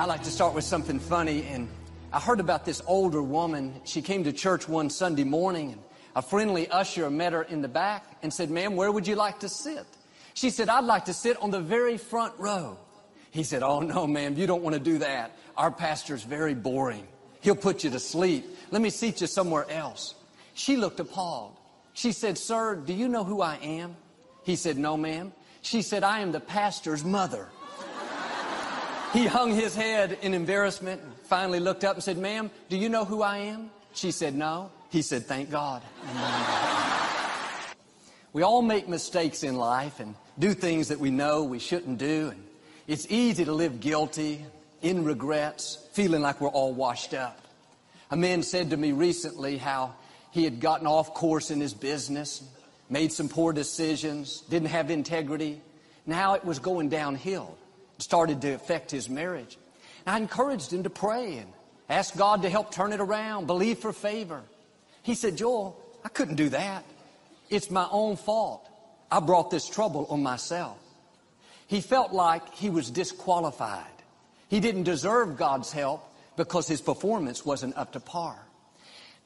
I like to start with something funny. And I heard about this older woman. She came to church one Sunday morning. And a friendly usher met her in the back and said, Ma'am, where would you like to sit? She said, I'd like to sit on the very front row. He said, Oh, no, ma'am, you don't want to do that. Our pastor's very boring. He'll put you to sleep. Let me seat you somewhere else. She looked appalled. She said, Sir, do you know who I am? He said, No, ma'am. She said, I am the pastor's mother. He hung his head in embarrassment and finally looked up and said, Ma'am, do you know who I am? She said, No. He said, Thank God. we all make mistakes in life and do things that we know we shouldn't do. And it's easy to live guilty, in regrets, feeling like we're all washed up. A man said to me recently how he had gotten off course in his business, made some poor decisions, didn't have integrity. Now it was going downhill started to affect his marriage. And I encouraged him to pray and ask God to help turn it around, believe for favor. He said, Joel, I couldn't do that. It's my own fault. I brought this trouble on myself. He felt like he was disqualified. He didn't deserve God's help because his performance wasn't up to par.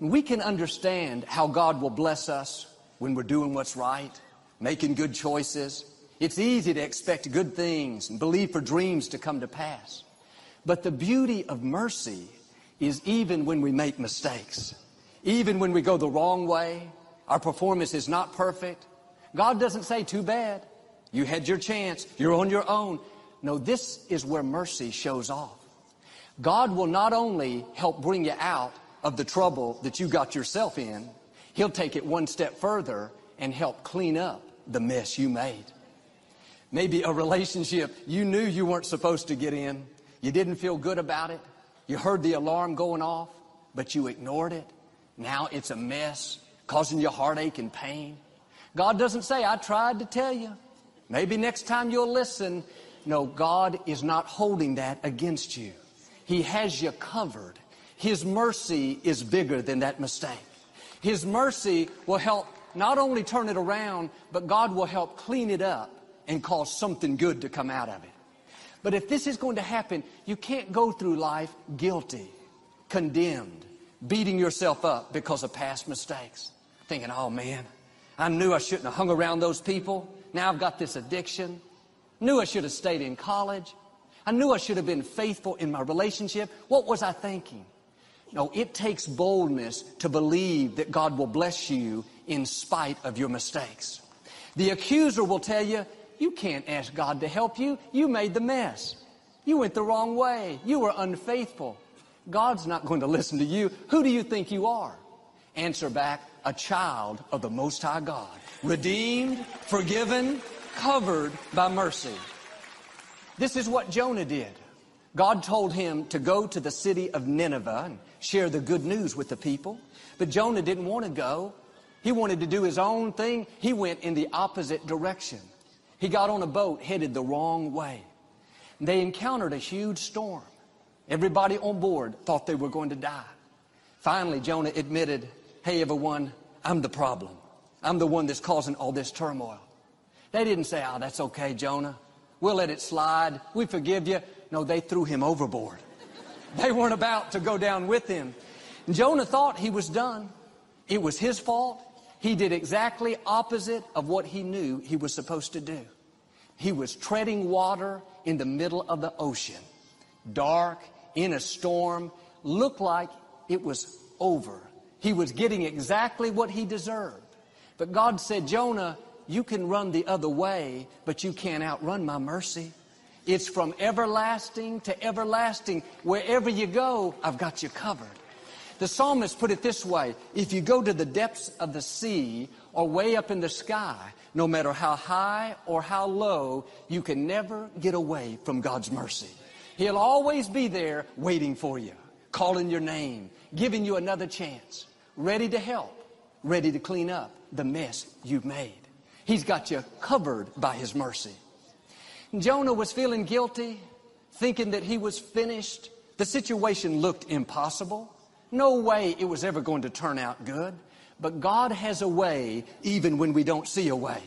And we can understand how God will bless us when we're doing what's right, making good choices, it's easy to expect good things and believe for dreams to come to pass. But the beauty of mercy is even when we make mistakes, even when we go the wrong way, our performance is not perfect. God doesn't say, too bad. You had your chance. You're on your own. No, this is where mercy shows off. God will not only help bring you out of the trouble that you got yourself in, He'll take it one step further and help clean up the mess you made. Maybe a relationship you knew you weren't supposed to get in. You didn't feel good about it. You heard the alarm going off, but you ignored it. Now it's a mess, causing you heartache and pain. God doesn't say, I tried to tell you. Maybe next time you'll listen. No, God is not holding that against you. He has you covered. His mercy is bigger than that mistake. His mercy will help not only turn it around, but God will help clean it up and cause something good to come out of it. But if this is going to happen, you can't go through life guilty, condemned, beating yourself up because of past mistakes. Thinking, oh man, I knew I shouldn't have hung around those people. Now I've got this addiction. Knew I should have stayed in college. I knew I should have been faithful in my relationship. What was I thinking? No, it takes boldness to believe that God will bless you in spite of your mistakes. The accuser will tell you, you can't ask God to help you. You made the mess. You went the wrong way. You were unfaithful. God's not going to listen to you. Who do you think you are? Answer back, a child of the Most High God. Redeemed, forgiven, covered by mercy. This is what Jonah did. God told him to go to the city of Nineveh and share the good news with the people. But Jonah didn't want to go. He wanted to do his own thing. He went in the opposite direction. He got on a boat headed the wrong way. They encountered a huge storm. Everybody on board thought they were going to die. Finally, Jonah admitted, Hey, everyone, I'm the problem. I'm the one that's causing all this turmoil. They didn't say, Oh, that's okay, Jonah. We'll let it slide. We forgive you. No, they threw him overboard. They weren't about to go down with him. Jonah thought he was done. It was his fault. He did exactly opposite of what he knew he was supposed to do. He was treading water in the middle of the ocean, dark, in a storm, looked like it was over. He was getting exactly what he deserved. But God said, Jonah, you can run the other way, but you can't outrun my mercy. It's from everlasting to everlasting. Wherever you go, I've got you covered. The psalmist put it this way if you go to the depths of the sea or way up in the sky, no matter how high or how low, you can never get away from God's mercy. He'll always be there waiting for you, calling your name, giving you another chance, ready to help, ready to clean up the mess you've made. He's got you covered by His mercy. Jonah was feeling guilty, thinking that he was finished. The situation looked impossible. No way it was ever going to turn out good. But God has a way even when we don't see a way.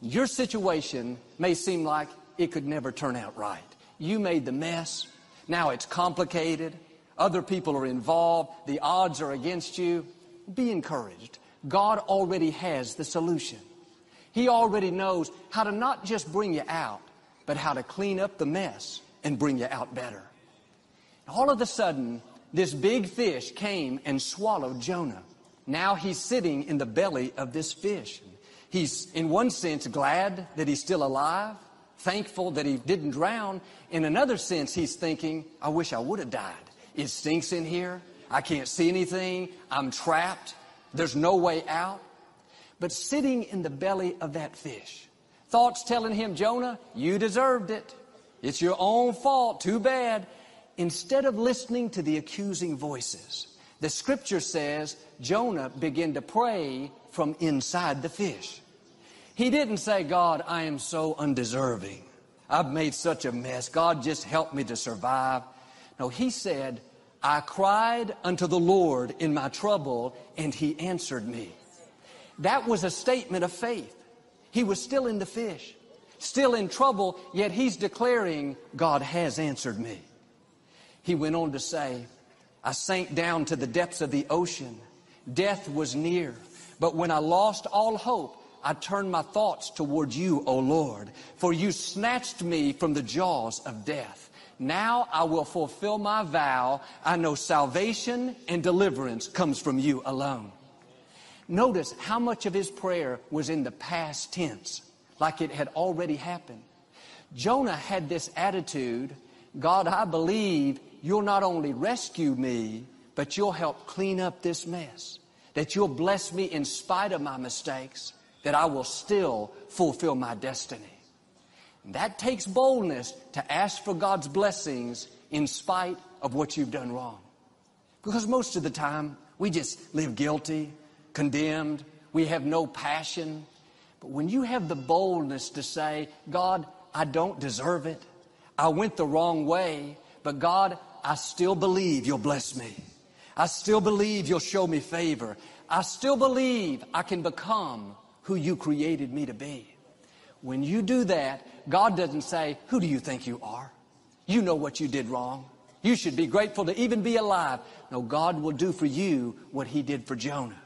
Your situation may seem like it could never turn out right. You made the mess. Now it's complicated. Other people are involved. The odds are against you. Be encouraged. God already has the solution. He already knows how to not just bring you out, but how to clean up the mess and bring you out better. All of a sudden, this big fish came and swallowed Jonah. Now he's sitting in the belly of this fish. He's, in one sense, glad that he's still alive, thankful that he didn't drown. In another sense, he's thinking, I wish I would have died. It stinks in here. I can't see anything. I'm trapped. There's no way out. But sitting in the belly of that fish, thoughts telling him, Jonah, you deserved it. It's your own fault. Too bad. Instead of listening to the accusing voices, the scripture says Jonah began to pray from inside the fish. He didn't say, God, I am so undeserving. I've made such a mess. God, just help me to survive. No, he said, I cried unto the Lord in my trouble, and he answered me. That was a statement of faith. He was still in the fish, still in trouble, yet he's declaring, God has answered me. He went on to say, I sank down to the depths of the ocean. Death was near. But when I lost all hope, I turned my thoughts toward you, O Lord, for you snatched me from the jaws of death. Now I will fulfill my vow. I know salvation and deliverance comes from you alone. Notice how much of his prayer was in the past tense, like it had already happened. Jonah had this attitude, God, I believe you'll not only rescue me, but you'll help clean up this mess. That you'll bless me in spite of my mistakes, that I will still fulfill my destiny. That takes boldness to ask for God's blessings in spite of what you've done wrong. Because most of the time, we just live guilty, condemned, we have no passion. But when you have the boldness to say, God, I don't deserve it, I went the wrong way, but God, I still believe you'll bless me. I still believe you'll show me favor. I still believe I can become who you created me to be. When you do that, God doesn't say, Who do you think you are? You know what you did wrong. You should be grateful to even be alive. No, God will do for you what He did for Jonah.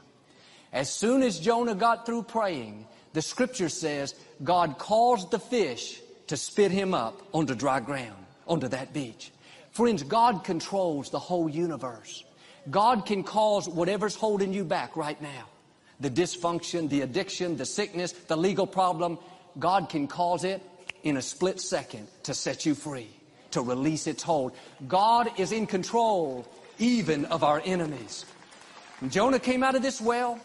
As soon as Jonah got through praying, the scripture says God caused the fish to spit him up onto dry ground, onto that beach. Friends, God controls the whole universe. God can cause whatever's holding you back right now. The dysfunction, the addiction, the sickness, the legal problem. God can cause it in a split second to set you free, to release its hold. God is in control even of our enemies. When Jonah came out of this well,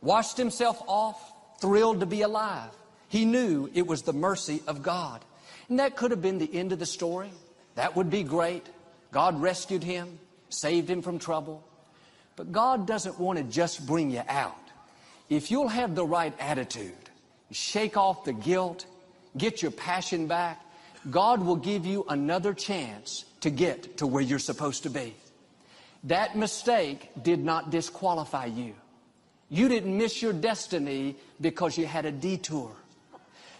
washed himself off, thrilled to be alive. He knew it was the mercy of God. And that could have been the end of the story. That would be great. God rescued him, saved him from trouble. But God doesn't want to just bring you out. If you'll have the right attitude, shake off the guilt, get your passion back, God will give you another chance to get to where you're supposed to be. That mistake did not disqualify you. You didn't miss your destiny because you had a detour.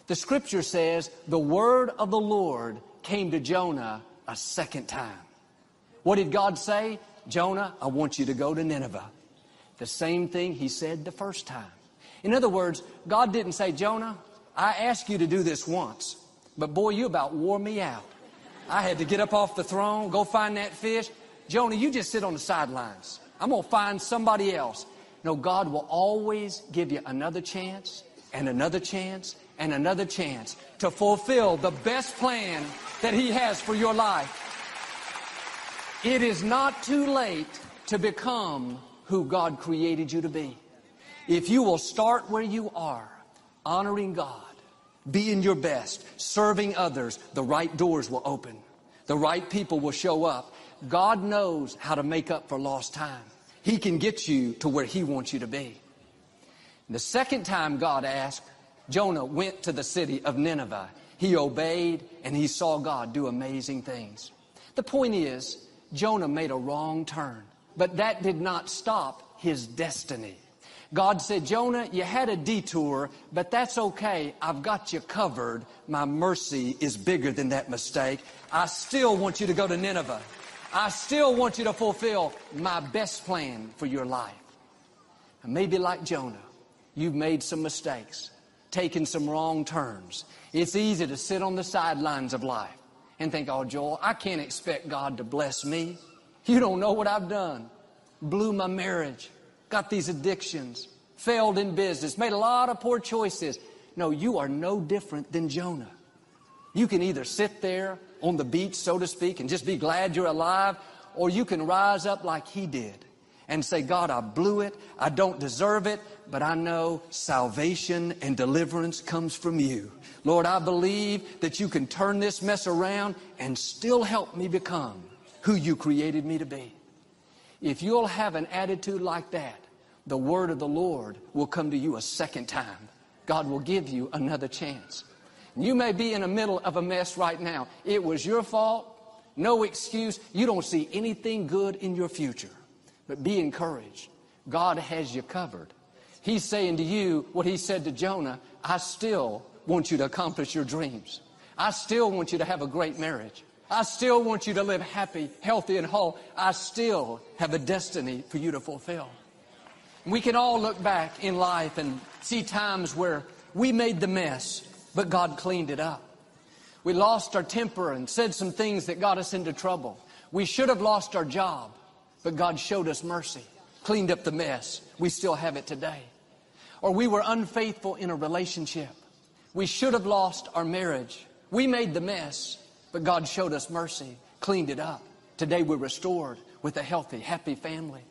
The scripture says the word of the Lord came to Jonah a second time. What did God say? Jonah, I want you to go to Nineveh. The same thing he said the first time. In other words, God didn't say, Jonah, I asked you to do this once, but boy, you about wore me out. I had to get up off the throne, go find that fish. Jonah, you just sit on the sidelines. I'm going to find somebody else. No, God will always give you another chance and another chance and another chance to fulfill the best plan that He has for your life. It is not too late to become who God created you to be. If you will start where you are, honoring God, being your best, serving others, the right doors will open. The right people will show up. God knows how to make up for lost time. He can get you to where He wants you to be. The second time God asked, Jonah went to the city of Nineveh. He obeyed and he saw God do amazing things. The point is, Jonah made a wrong turn, but that did not stop his destiny. God said, Jonah, you had a detour, but that's okay. I've got you covered. My mercy is bigger than that mistake. I still want you to go to Nineveh. I still want you to fulfill my best plan for your life. And maybe like Jonah, you've made some mistakes, taken some wrong turns. It's easy to sit on the sidelines of life and think, oh, Joel, I can't expect God to bless me. You don't know what I've done. Blew my marriage got these addictions, failed in business, made a lot of poor choices. No, you are no different than Jonah. You can either sit there on the beach, so to speak, and just be glad you're alive, or you can rise up like he did and say, God, I blew it. I don't deserve it, but I know salvation and deliverance comes from you. Lord, I believe that you can turn this mess around and still help me become who you created me to be. If you'll have an attitude like that, the word of the Lord will come to you a second time. God will give you another chance. You may be in the middle of a mess right now. It was your fault. No excuse. You don't see anything good in your future. But be encouraged. God has you covered. He's saying to you what he said to Jonah, I still want you to accomplish your dreams. I still want you to have a great marriage. I still want you to live happy, healthy, and whole. I still have a destiny for you to fulfill. We can all look back in life and see times where we made the mess, but God cleaned it up. We lost our temper and said some things that got us into trouble. We should have lost our job, but God showed us mercy, cleaned up the mess. We still have it today. Or we were unfaithful in a relationship. We should have lost our marriage. We made the mess, but God showed us mercy, cleaned it up. Today we're restored with a healthy, happy family.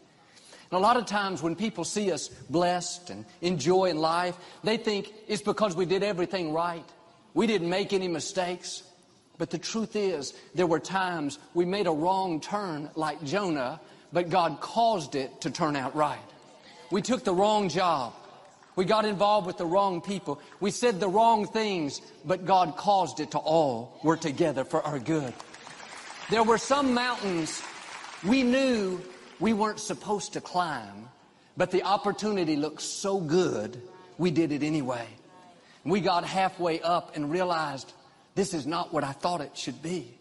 And a lot of times when people see us blessed and enjoy in life, they think it's because we did everything right. We didn't make any mistakes. But the truth is, there were times we made a wrong turn like Jonah, but God caused it to turn out right. We took the wrong job. We got involved with the wrong people. We said the wrong things, but God caused it to all work together for our good. There were some mountains we knew we weren't supposed to climb, but the opportunity looked so good, we did it anyway. We got halfway up and realized this is not what I thought it should be.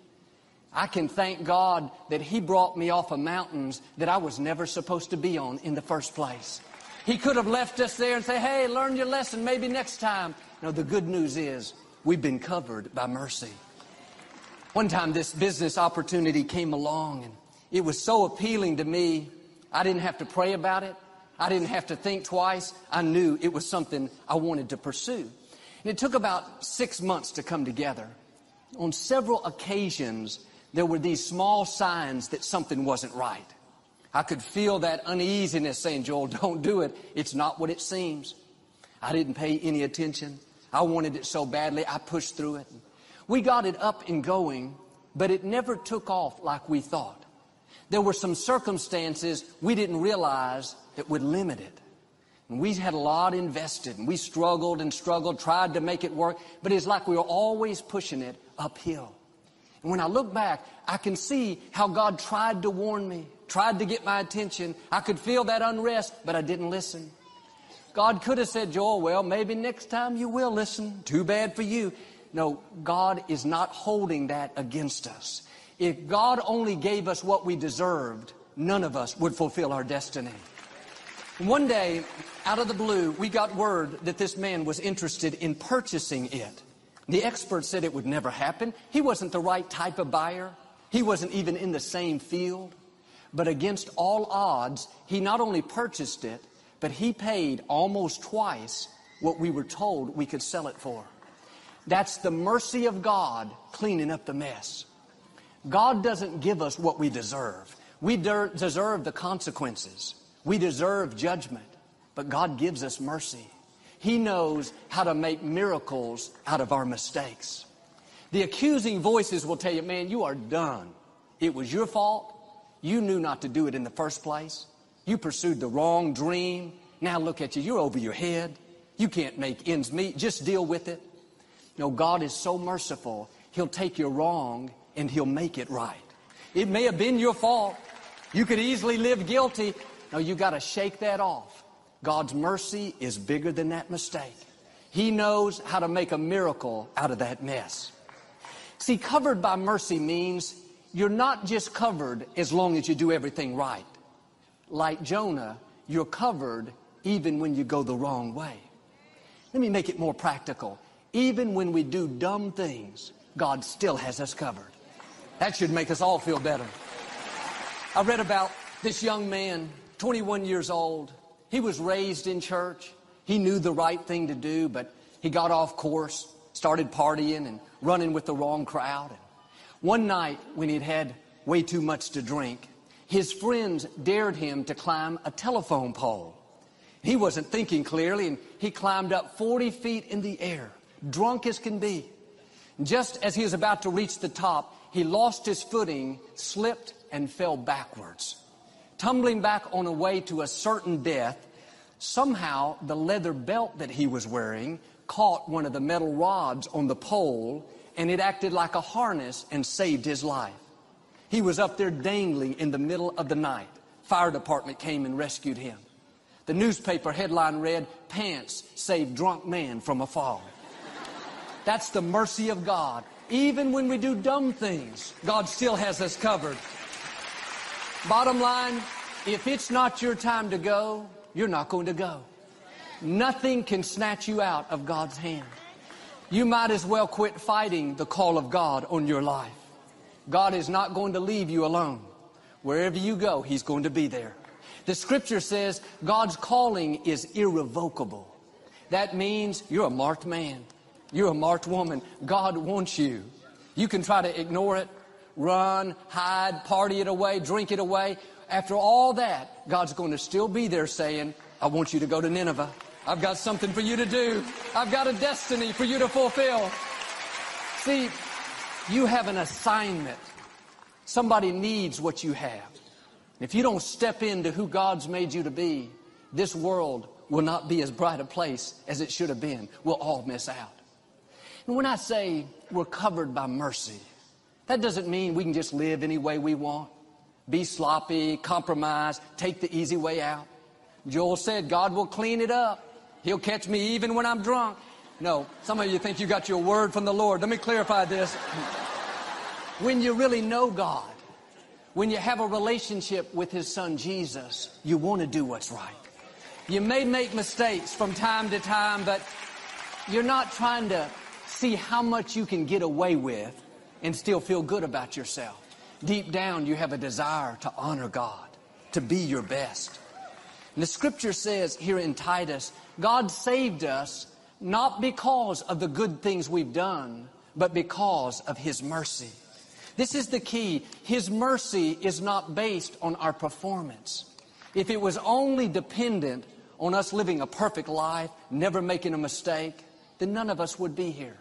I can thank God that He brought me off of mountains that I was never supposed to be on in the first place. He could have left us there and say, hey, learn your lesson, maybe next time. No, the good news is we've been covered by mercy. One time this business opportunity came along and it was so appealing to me. I didn't have to pray about it. I didn't have to think twice. I knew it was something I wanted to pursue. And it took about six months to come together. On several occasions, there were these small signs that something wasn't right. I could feel that uneasiness saying, Joel, don't do it. It's not what it seems. I didn't pay any attention. I wanted it so badly, I pushed through it. We got it up and going, but it never took off like we thought. There were some circumstances we didn't realize that would limit it. And we had a lot invested, and we struggled and struggled, tried to make it work, but it's like we were always pushing it uphill. And when I look back, I can see how God tried to warn me, tried to get my attention. I could feel that unrest, but I didn't listen. God could have said, Joel, well, maybe next time you will listen. Too bad for you. No, God is not holding that against us. If God only gave us what we deserved, none of us would fulfill our destiny. One day, out of the blue, we got word that this man was interested in purchasing it. The experts said it would never happen. He wasn't the right type of buyer. He wasn't even in the same field. But against all odds, he not only purchased it, but he paid almost twice what we were told we could sell it for. That's the mercy of God cleaning up the mess. God doesn't give us what we deserve. We de deserve the consequences. We deserve judgment. But God gives us mercy. He knows how to make miracles out of our mistakes. The accusing voices will tell you, man, you are done. It was your fault. You knew not to do it in the first place. You pursued the wrong dream. Now look at you. You're over your head. You can't make ends meet. Just deal with it. No, God is so merciful. He'll take your wrong and He'll make it right. It may have been your fault. You could easily live guilty. No, you got to shake that off. God's mercy is bigger than that mistake. He knows how to make a miracle out of that mess. See, covered by mercy means you're not just covered as long as you do everything right. Like Jonah, you're covered even when you go the wrong way. Let me make it more practical. Even when we do dumb things, God still has us covered. That should make us all feel better. I read about this young man, 21 years old. He was raised in church. He knew the right thing to do, but he got off course, started partying and running with the wrong crowd. And one night when he'd had way too much to drink, his friends dared him to climb a telephone pole. He wasn't thinking clearly and he climbed up 40 feet in the air, drunk as can be. Just as he was about to reach the top, he lost his footing, slipped, and fell backwards. Tumbling back on a way to a certain death, somehow the leather belt that he was wearing caught one of the metal rods on the pole and it acted like a harness and saved his life. He was up there dangling in the middle of the night. Fire department came and rescued him. The newspaper headline read, Pants Save Drunk Man from a Fall. That's the mercy of God. Even when we do dumb things, God still has us covered. Bottom line, if it's not your time to go, you're not going to go. Nothing can snatch you out of God's hand. You might as well quit fighting the call of God on your life. God is not going to leave you alone. Wherever you go, He's going to be there. The scripture says God's calling is irrevocable. That means you're a marked man. You're a marked woman. God wants you. You can try to ignore it, run, hide, party it away, drink it away. After all that, God's going to still be there saying, I want you to go to Nineveh. I've got something for you to do. I've got a destiny for you to fulfill. See, you have an assignment. Somebody needs what you have. If you don't step into who God's made you to be, this world will not be as bright a place as it should have been. We'll all miss out. And when I say we're covered by mercy, that doesn't mean we can just live any way we want, be sloppy, compromise, take the easy way out. Joel said, God will clean it up. He'll catch me even when I'm drunk. No, some of you think you got your word from the Lord. Let me clarify this. When you really know God, when you have a relationship with His Son Jesus, you want to do what's right. You may make mistakes from time to time, but you're not trying to see how much you can get away with and still feel good about yourself. Deep down, you have a desire to honor God, to be your best. And the scripture says here in Titus, God saved us not because of the good things we've done, but because of His mercy. This is the key. His mercy is not based on our performance. If it was only dependent on us living a perfect life, never making a mistake, then none of us would be here.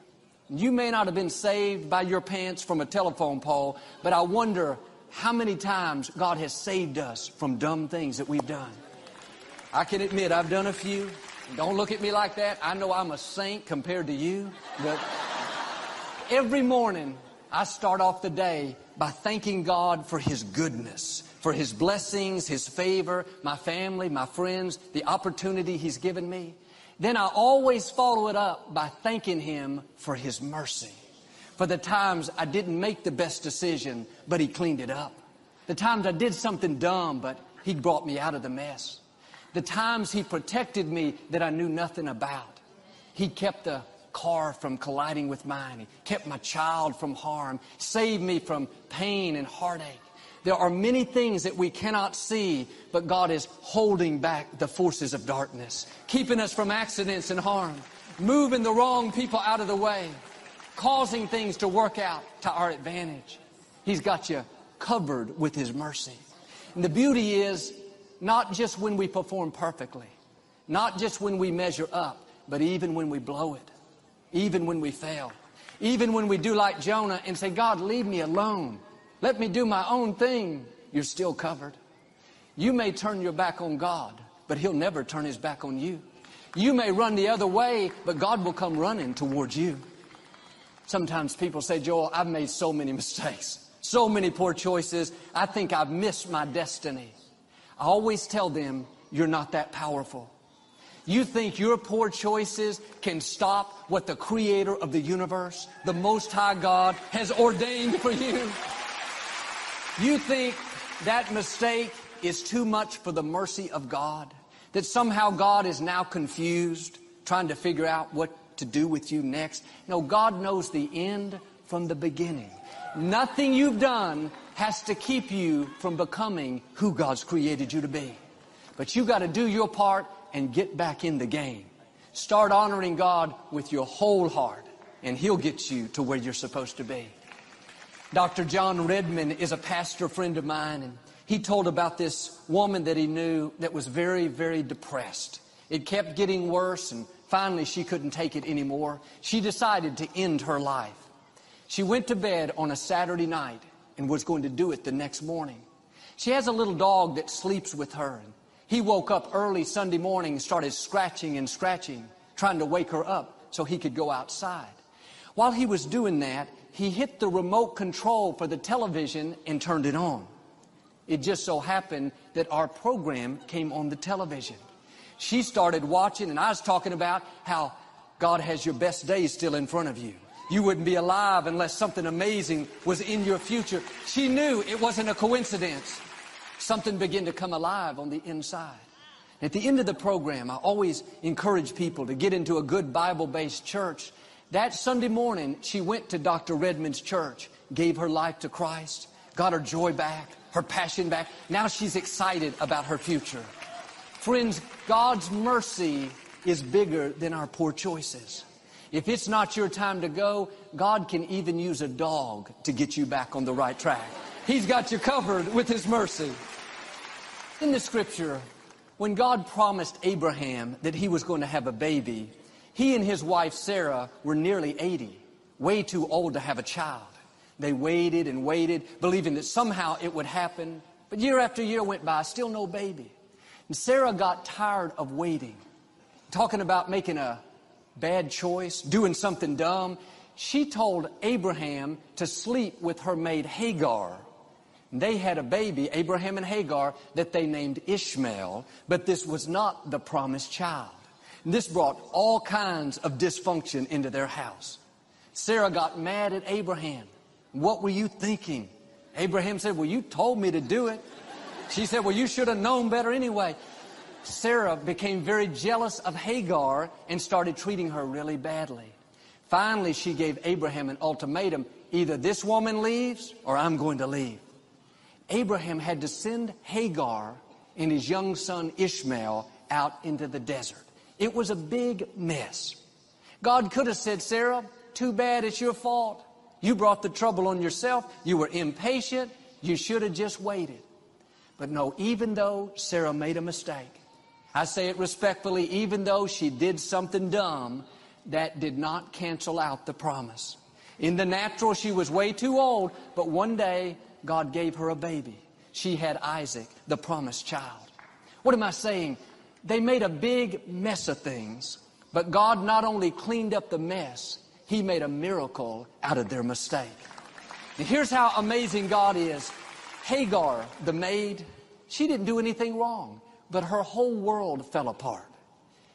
You may not have been saved by your pants from a telephone pole, but I wonder how many times God has saved us from dumb things that we've done. I can admit I've done a few. Don't look at me like that. I know I'm a saint compared to you, but every morning I start off the day by thanking God for His goodness, for His blessings, His favor, my family, my friends, the opportunity He's given me. Then I always follow it up by thanking Him for His mercy. For the times I didn't make the best decision, but He cleaned it up. The times I did something dumb, but He brought me out of the mess. The times He protected me that I knew nothing about. He kept the car from colliding with mine. He kept my child from harm, saved me from pain and heartache. There are many things that we cannot see, but God is holding back the forces of darkness, keeping us from accidents and harm, moving the wrong people out of the way, causing things to work out to our advantage. He's got you covered with His mercy. And the beauty is not just when we perform perfectly, not just when we measure up, but even when we blow it, even when we fail, even when we do like Jonah and say, God, leave me alone. Let me do my own thing. You're still covered. You may turn your back on God, but He'll never turn His back on you. You may run the other way, but God will come running towards you. Sometimes people say, Joel, I've made so many mistakes, so many poor choices. I think I've missed my destiny. I always tell them, you're not that powerful. You think your poor choices can stop what the creator of the universe, the Most High God, has ordained for you? You think that mistake is too much for the mercy of God? That somehow God is now confused, trying to figure out what to do with you next? No, God knows the end from the beginning. Nothing you've done has to keep you from becoming who God's created you to be. But you got to do your part and get back in the game. Start honoring God with your whole heart, and He'll get you to where you're supposed to be. Dr. John Redman is a pastor friend of mine, and he told about this woman that he knew that was very, very depressed. It kept getting worse, and finally she couldn't take it anymore. She decided to end her life. She went to bed on a Saturday night and was going to do it the next morning. She has a little dog that sleeps with her. And he woke up early Sunday morning and started scratching and scratching, trying to wake her up so he could go outside. While he was doing that, he hit the remote control for the television and turned it on. It just so happened that our program came on the television. She started watching, and I was talking about how God has your best days still in front of you. You wouldn't be alive unless something amazing was in your future. She knew it wasn't a coincidence. Something began to come alive on the inside. At the end of the program, I always encourage people to get into a good Bible-based church. That Sunday morning, she went to Dr. Redman's church, gave her life to Christ, got her joy back, her passion back. Now she's excited about her future. Friends, God's mercy is bigger than our poor choices. If it's not your time to go, God can even use a dog to get you back on the right track. He's got you covered with His mercy. In the scripture, when God promised Abraham that he was going to have a baby, he and his wife Sarah were nearly 80, way too old to have a child. They waited and waited, believing that somehow it would happen. But year after year went by, still no baby. And Sarah got tired of waiting, talking about making a bad choice, doing something dumb, she told Abraham to sleep with her maid Hagar. They had a baby, Abraham and Hagar, that they named Ishmael, but this was not the promised child. This brought all kinds of dysfunction into their house. Sarah got mad at Abraham. What were you thinking? Abraham said, Well, you told me to do it. She said, Well, you should have known better anyway. Sarah became very jealous of Hagar and started treating her really badly. Finally, she gave Abraham an ultimatum. Either this woman leaves or I'm going to leave. Abraham had to send Hagar and his young son Ishmael out into the desert. It was a big mess. God could have said, Sarah, too bad it's your fault. You brought the trouble on yourself. You were impatient. You should have just waited. But no, even though Sarah made a mistake, I say it respectfully, even though she did something dumb, that did not cancel out the promise. In the natural, she was way too old, but one day God gave her a baby. She had Isaac, the promised child. What am I saying? They made a big mess of things, but God not only cleaned up the mess, He made a miracle out of their mistake. Here's how amazing God is. Hagar, the maid, she didn't do anything wrong but her whole world fell apart.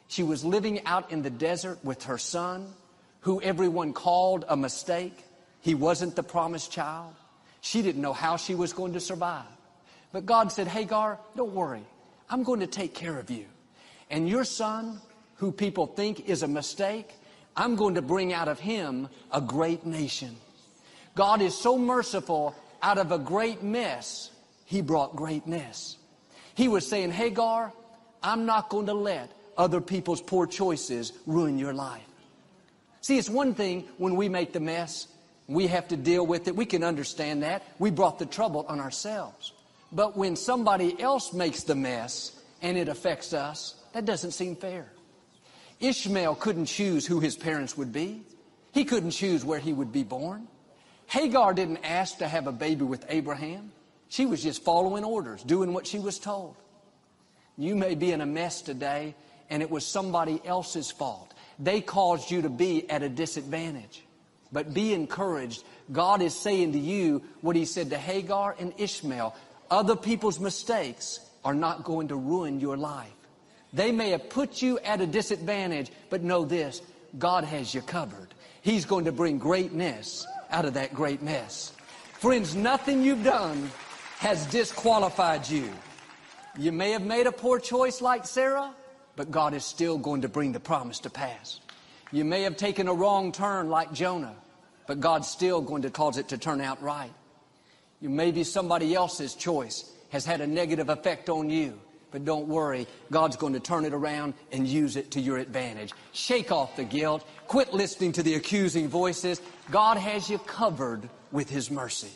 She was living out in the desert with her son, who everyone called a mistake. He wasn't the promised child. She didn't know how she was going to survive. But God said, Hagar, don't worry. I'm going to take care of you. And your son, who people think is a mistake, I'm going to bring out of him a great nation. God is so merciful, out of a great mess, he brought greatness. He was saying, Hagar, I'm not going to let other people's poor choices ruin your life. See, it's one thing when we make the mess, we have to deal with it. We can understand that. We brought the trouble on ourselves. But when somebody else makes the mess and it affects us, that doesn't seem fair. Ishmael couldn't choose who his parents would be. He couldn't choose where he would be born. Hagar didn't ask to have a baby with Abraham. She was just following orders, doing what she was told. You may be in a mess today, and it was somebody else's fault. They caused you to be at a disadvantage. But be encouraged. God is saying to you what he said to Hagar and Ishmael. Other people's mistakes are not going to ruin your life. They may have put you at a disadvantage, but know this, God has you covered. He's going to bring greatness out of that great mess. Friends, nothing you've done has disqualified you. You may have made a poor choice like Sarah, but God is still going to bring the promise to pass. You may have taken a wrong turn like Jonah, but God's still going to cause it to turn out right. You may be somebody else's choice has had a negative effect on you, but don't worry, God's going to turn it around and use it to your advantage. Shake off the guilt. Quit listening to the accusing voices. God has you covered with His mercy.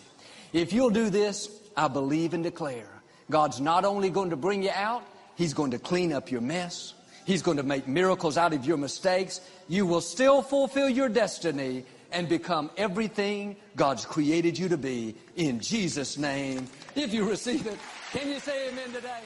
If you'll do this, I believe and declare God's not only going to bring you out, He's going to clean up your mess. He's going to make miracles out of your mistakes. You will still fulfill your destiny and become everything God's created you to be in Jesus' name. If you receive it, can you say amen today?